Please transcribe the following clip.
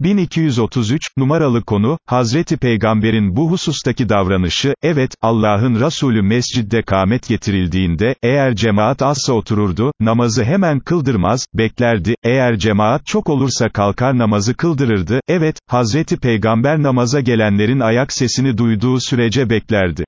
1233, numaralı konu, Hazreti Peygamber'in bu husustaki davranışı, evet, Allah'ın Resulü mescidde kâmet getirildiğinde, eğer cemaat azsa otururdu, namazı hemen kıldırmaz, beklerdi, eğer cemaat çok olursa kalkar namazı kıldırırdı, evet, Hazreti Peygamber namaza gelenlerin ayak sesini duyduğu sürece beklerdi.